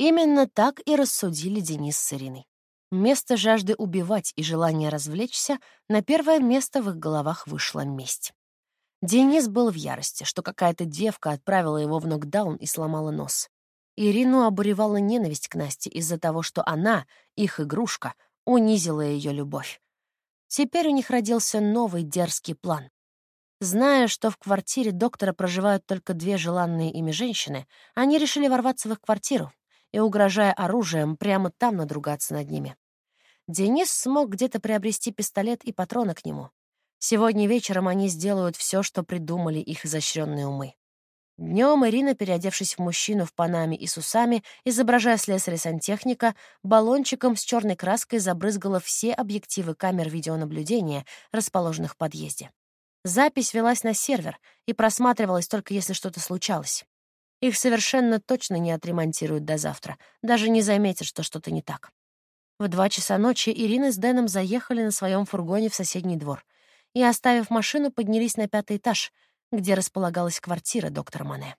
Именно так и рассудили Денис с Ириной. Вместо жажды убивать и желания развлечься, на первое место в их головах вышла месть. Денис был в ярости, что какая-то девка отправила его в нокдаун и сломала нос. Ирину обуревала ненависть к Насте из-за того, что она, их игрушка, унизила ее любовь. Теперь у них родился новый дерзкий план. Зная, что в квартире доктора проживают только две желанные ими женщины, они решили ворваться в их квартиру и, угрожая оружием, прямо там надругаться над ними. Денис смог где-то приобрести пистолет и патроны к нему. Сегодня вечером они сделают все, что придумали их изощренные умы. Днем Ирина, переодевшись в мужчину в панаме и с усами, изображая слесаря-сантехника, баллончиком с черной краской забрызгала все объективы камер видеонаблюдения, расположенных в подъезде. Запись велась на сервер и просматривалась только если что-то случалось. Их совершенно точно не отремонтируют до завтра, даже не заметят, что что-то не так. В два часа ночи Ирина с Дэном заехали на своем фургоне в соседний двор — и, оставив машину, поднялись на пятый этаж, где располагалась квартира доктора Мане.